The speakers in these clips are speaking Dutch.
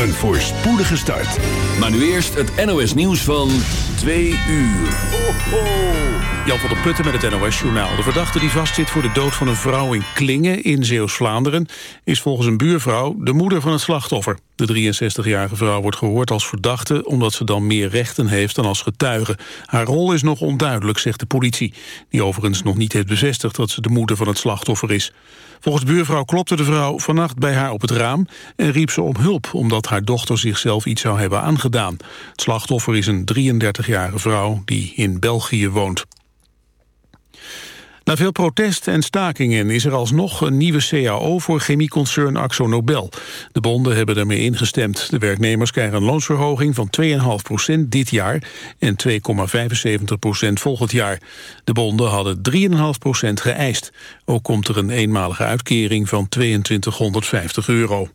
Een voorspoedige start. Maar nu eerst het NOS nieuws van 2 uur. Ho, ho. Jan van der Putten met het NOS-journaal. De verdachte die vastzit voor de dood van een vrouw in Klingen in Zeeuws-Vlaanderen... is volgens een buurvrouw de moeder van het slachtoffer. De 63-jarige vrouw wordt gehoord als verdachte... omdat ze dan meer rechten heeft dan als getuige. Haar rol is nog onduidelijk, zegt de politie. Die overigens nog niet heeft bevestigd dat ze de moeder van het slachtoffer is. Volgens buurvrouw klopte de vrouw vannacht bij haar op het raam... en riep ze om hulp omdat haar dochter zichzelf iets zou hebben aangedaan. Het slachtoffer is een 33-jarige vrouw die in België woont. Na veel protest en stakingen is er alsnog een nieuwe CAO voor chemieconcern Axo Nobel. De bonden hebben ermee ingestemd. De werknemers krijgen een loonsverhoging van 2,5% dit jaar en 2,75% volgend jaar. De bonden hadden 3,5% geëist. Ook komt er een eenmalige uitkering van 2250 euro.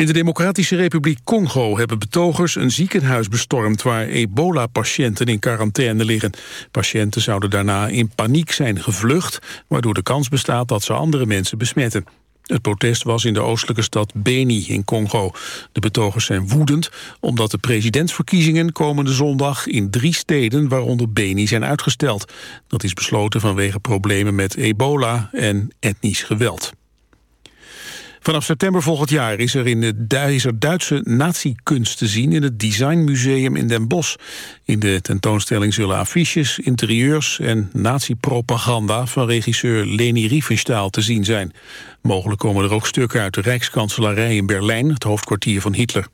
In de Democratische Republiek Congo hebben betogers een ziekenhuis bestormd waar ebola-patiënten in quarantaine liggen. Patiënten zouden daarna in paniek zijn gevlucht, waardoor de kans bestaat dat ze andere mensen besmetten. Het protest was in de oostelijke stad Beni in Congo. De betogers zijn woedend omdat de presidentsverkiezingen komende zondag in drie steden, waaronder Beni, zijn uitgesteld. Dat is besloten vanwege problemen met ebola en etnisch geweld. Vanaf september volgend jaar is er, in de, is Duitse nazi-kunst te zien... in het Designmuseum in Den Bosch. In de tentoonstelling zullen affiches, interieurs en nazi-propaganda... van regisseur Leni Riefenstahl te zien zijn. Mogelijk komen er ook stukken uit de Rijkskanselarij in Berlijn... het hoofdkwartier van Hitler.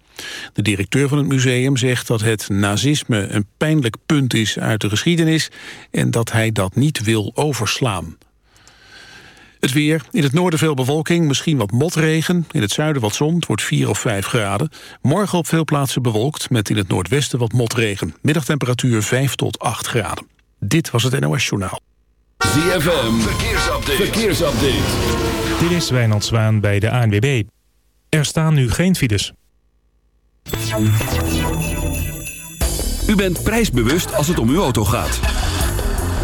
De directeur van het museum zegt dat het nazisme een pijnlijk punt is uit de geschiedenis... en dat hij dat niet wil overslaan. Het weer. In het noorden veel bewolking, misschien wat motregen. In het zuiden wat zon, het wordt 4 of 5 graden. Morgen op veel plaatsen bewolkt, met in het noordwesten wat motregen. Middagtemperatuur 5 tot 8 graden. Dit was het NOS Journaal. ZFM, verkeersupdate. verkeersupdate. Dit is Wijnald Zwaan bij de ANWB. Er staan nu geen files. U bent prijsbewust als het om uw auto gaat.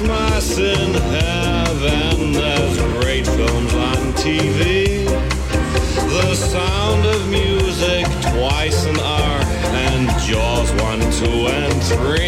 in heaven. There's great films on TV. The sound of music twice an hour. And Jaws 1, 2, and 3.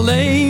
Alleen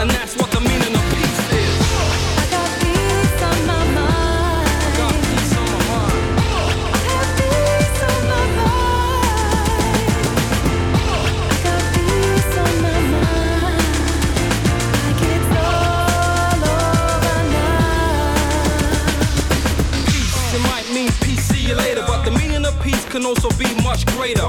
And that's what the meaning of peace is. I got peace on my mind. I got peace on my mind. I have peace on my mind. I got peace on my mind. Like it's all over now. Peace, it might mean peace, see you later, but the meaning of peace can also be much greater.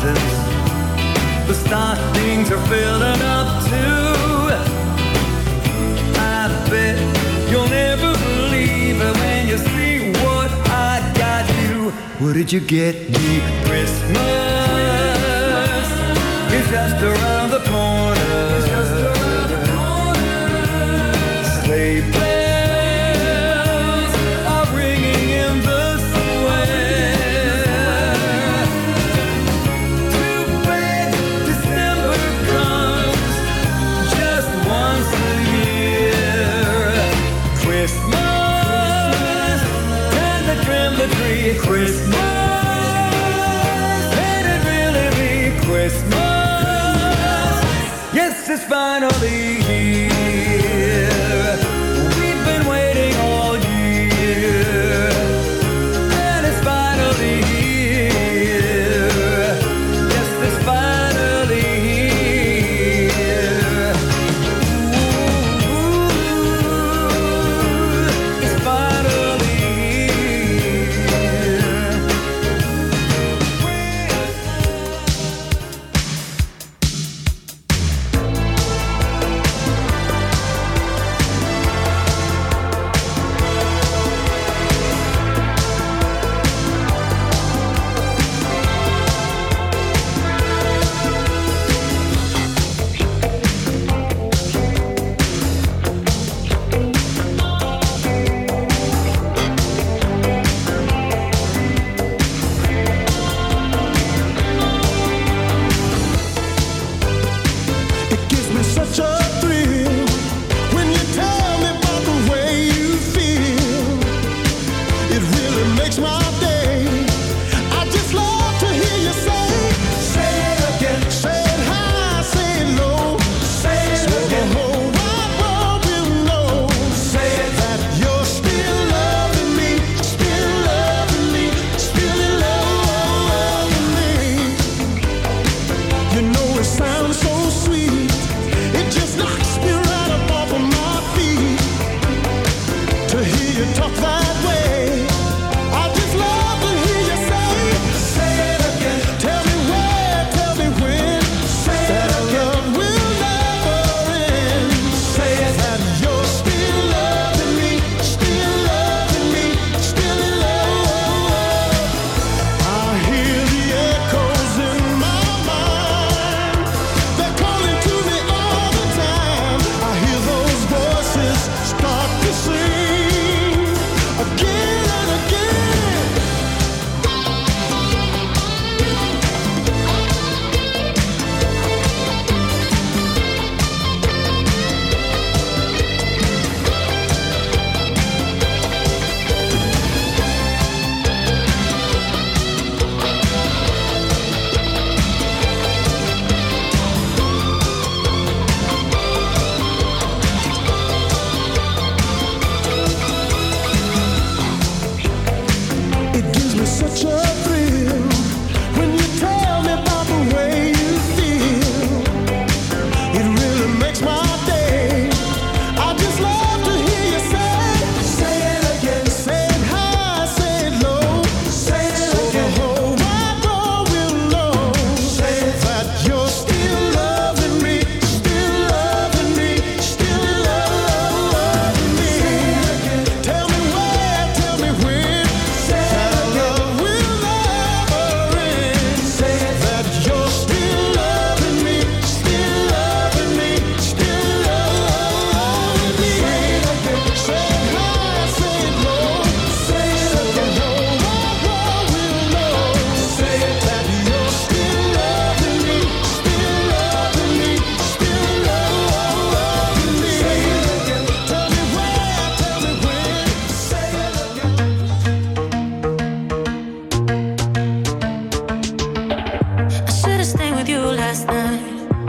Presents. The stockings are filling up too. I bet you'll never believe it when you see what I got you. What did you get me? Christmas is just around believe.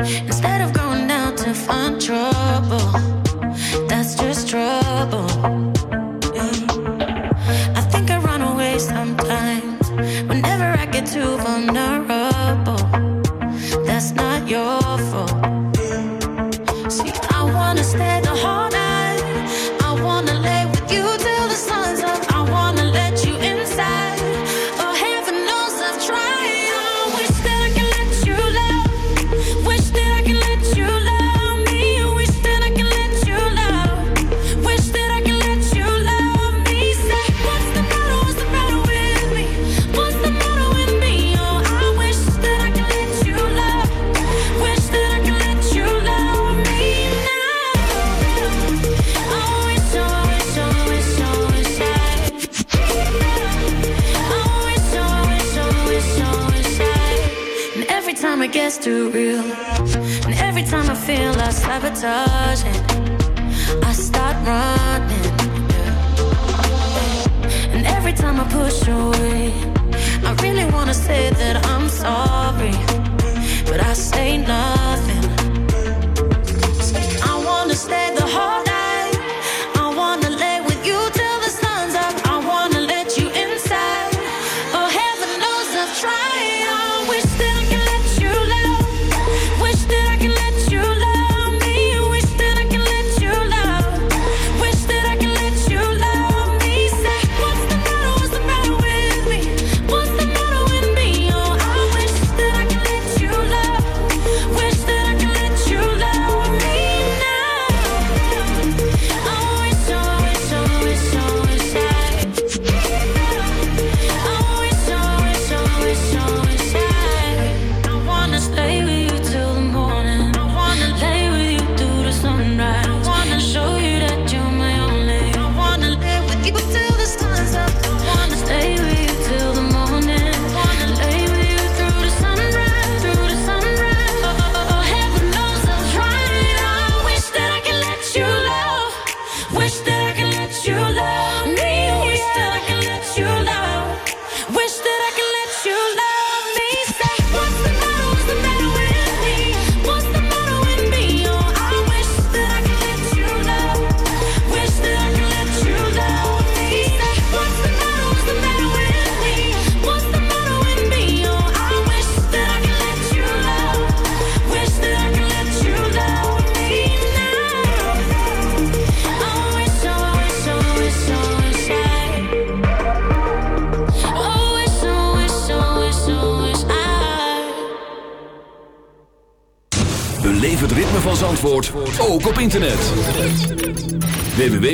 I'm sorry.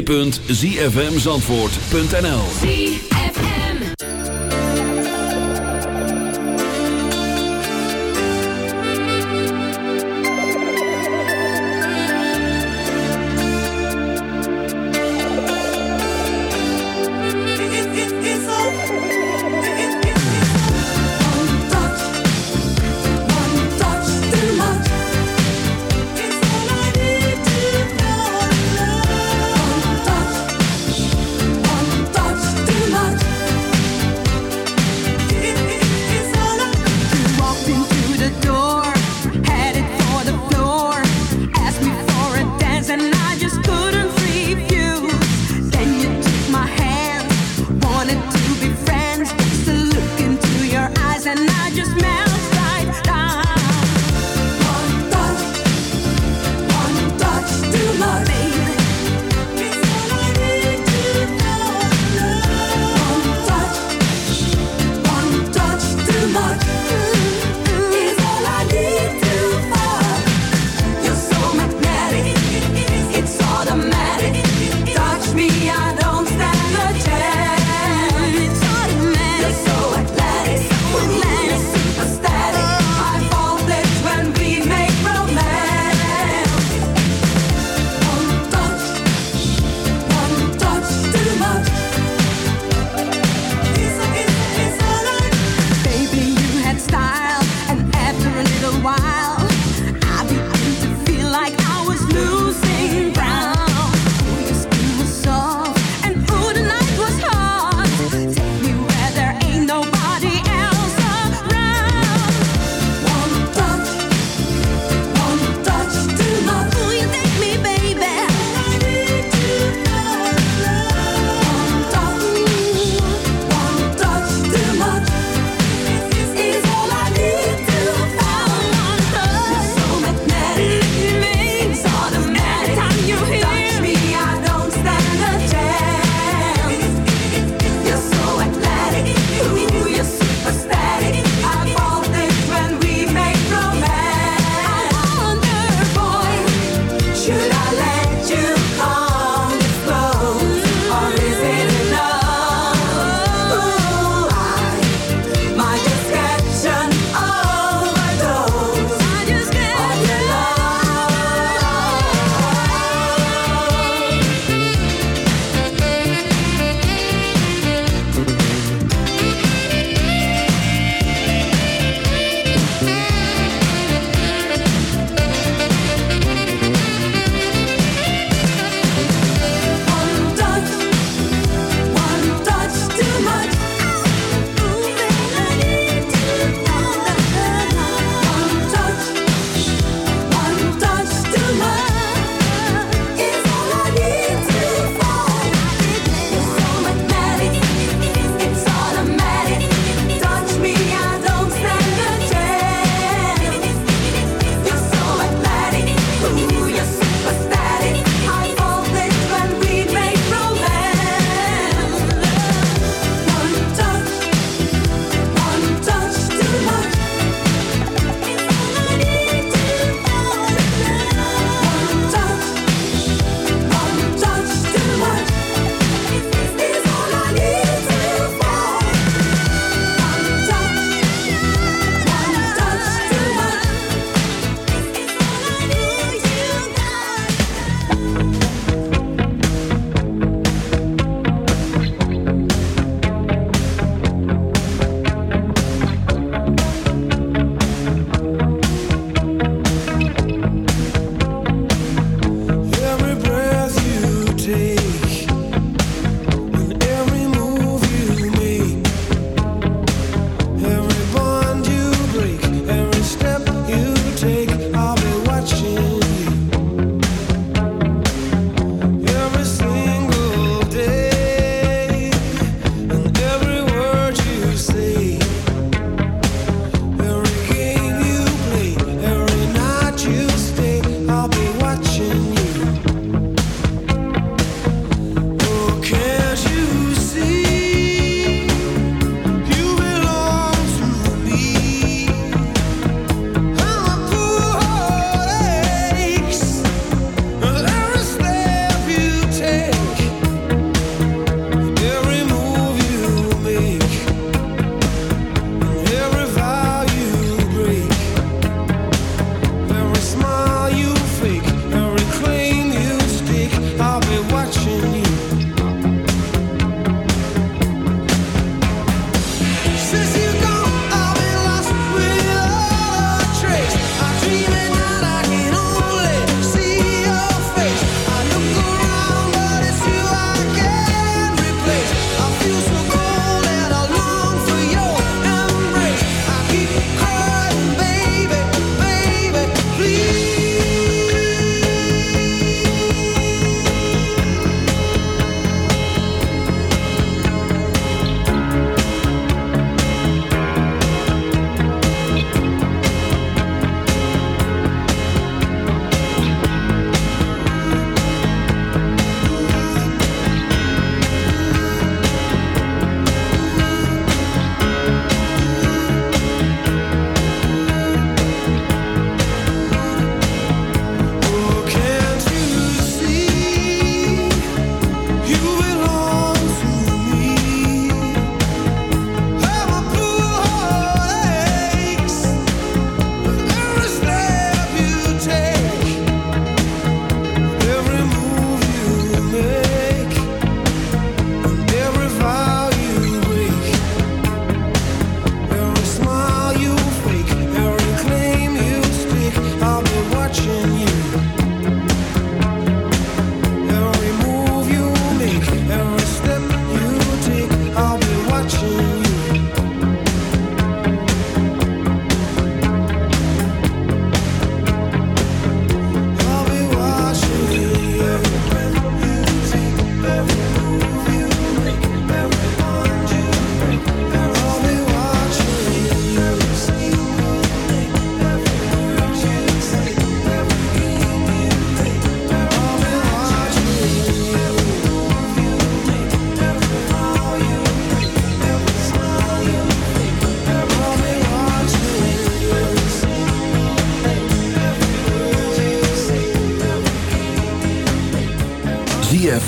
www.zfmzandvoort.nl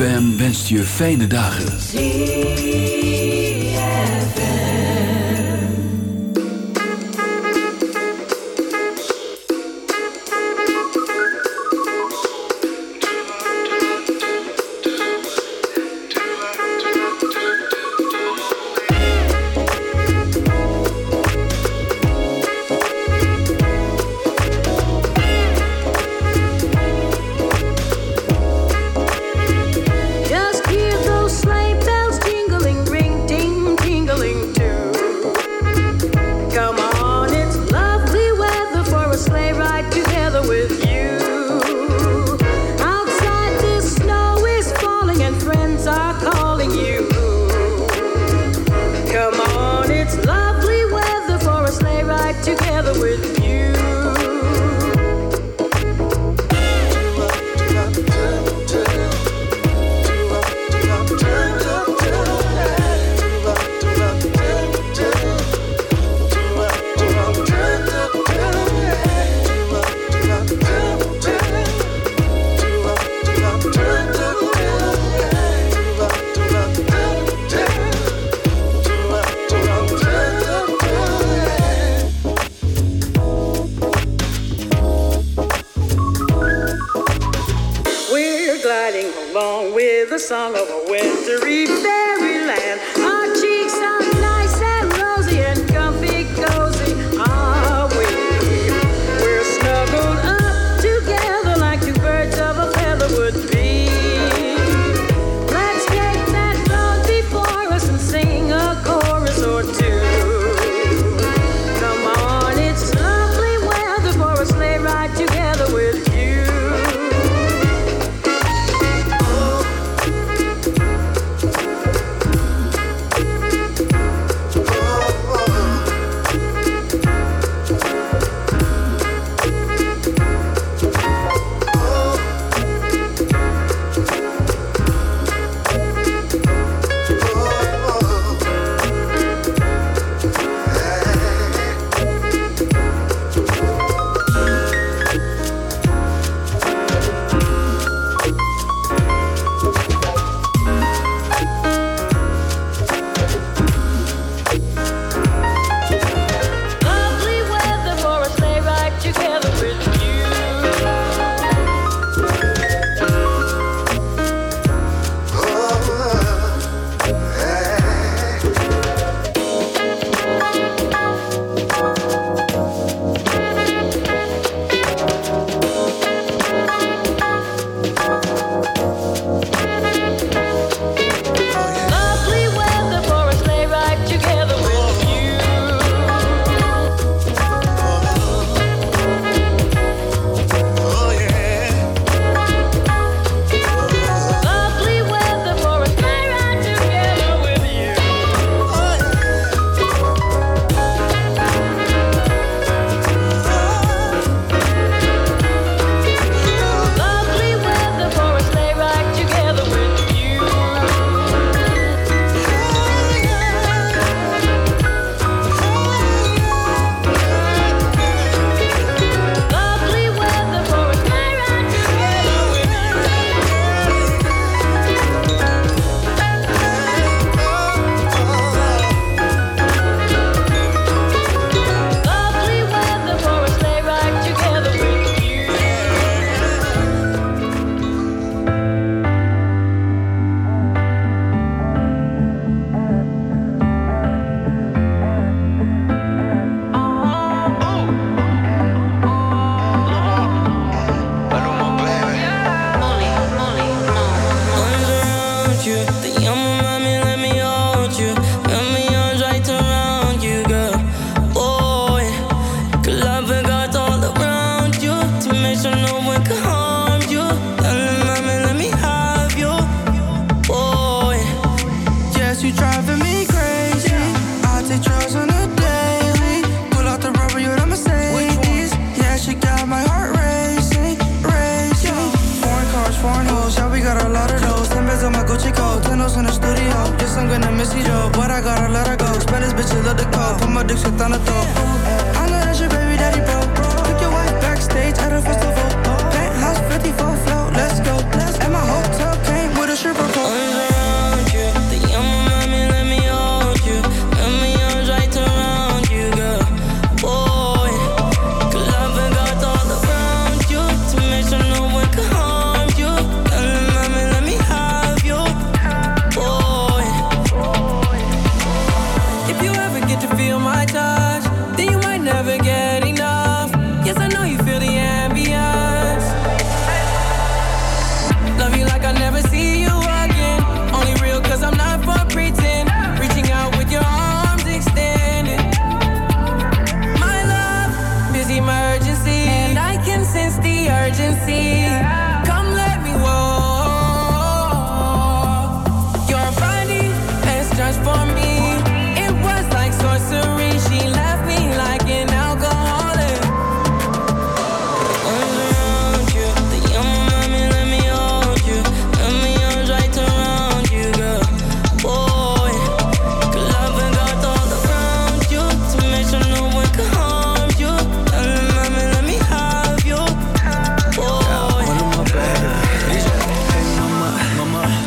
ZFM wenst je fijne dagen.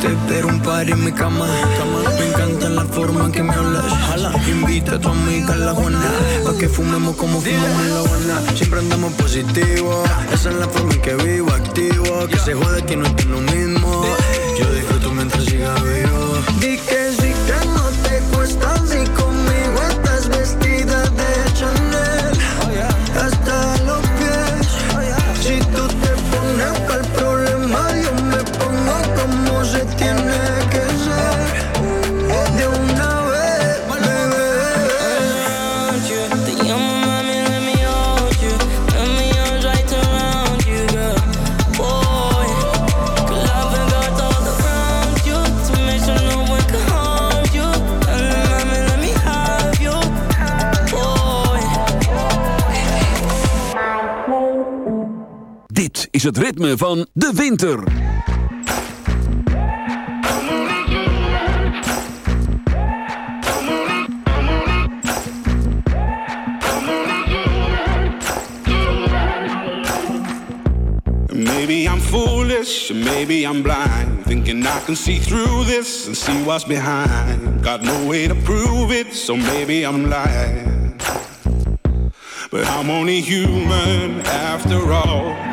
Te espero un par en mi cama, cama. Me encanta la forma en que me hablas. Jala, invita a tu amiga a la Juana. Pa' que fumemos como fumamos en la Habana. Siempre andamos positivo. Esa es la forma en que vivo, activo. Que se jode que no es lo mismo. Yo disfruto mientras siga vivo. Is het ritme van de winter. Maybe I'm foolish, maybe I'm blind. Thinking I can see through this and see what's behind. Got no way to prove it, so maybe I'm lying. But I'm only human after all.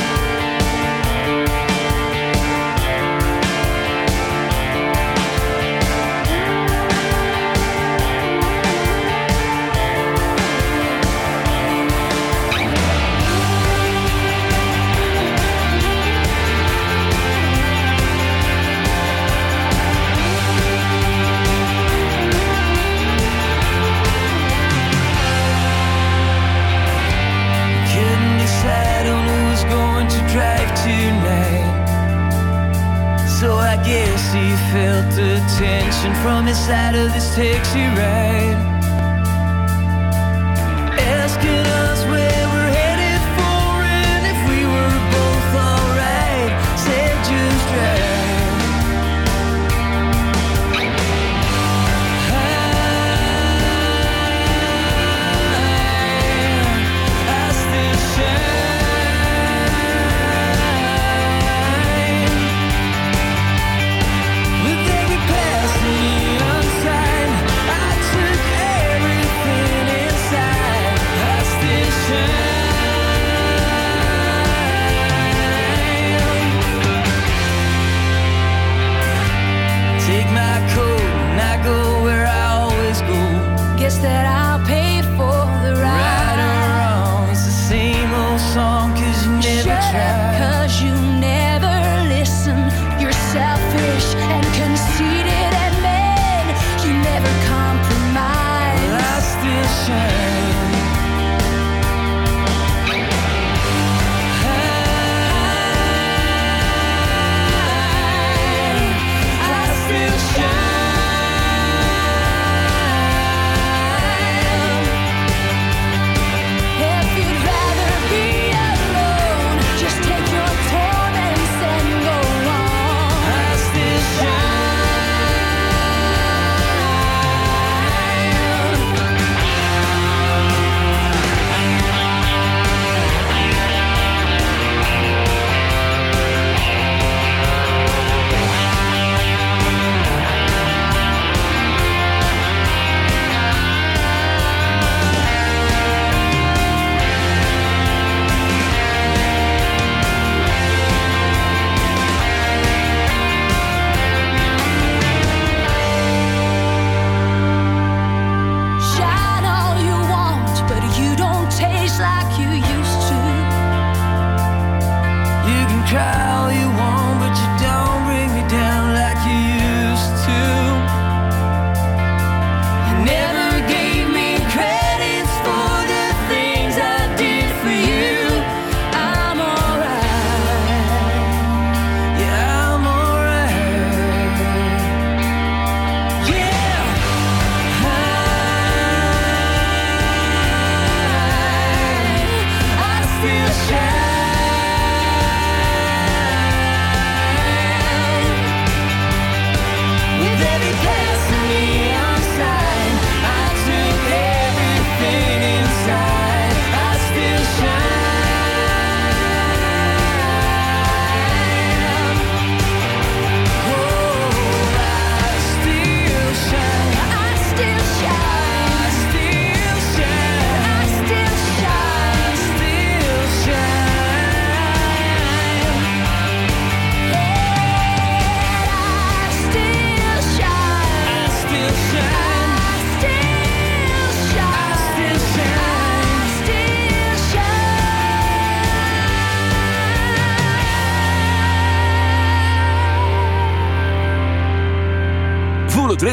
The side of this taxi ride. that I'll pay.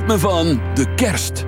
ritme van de kerst.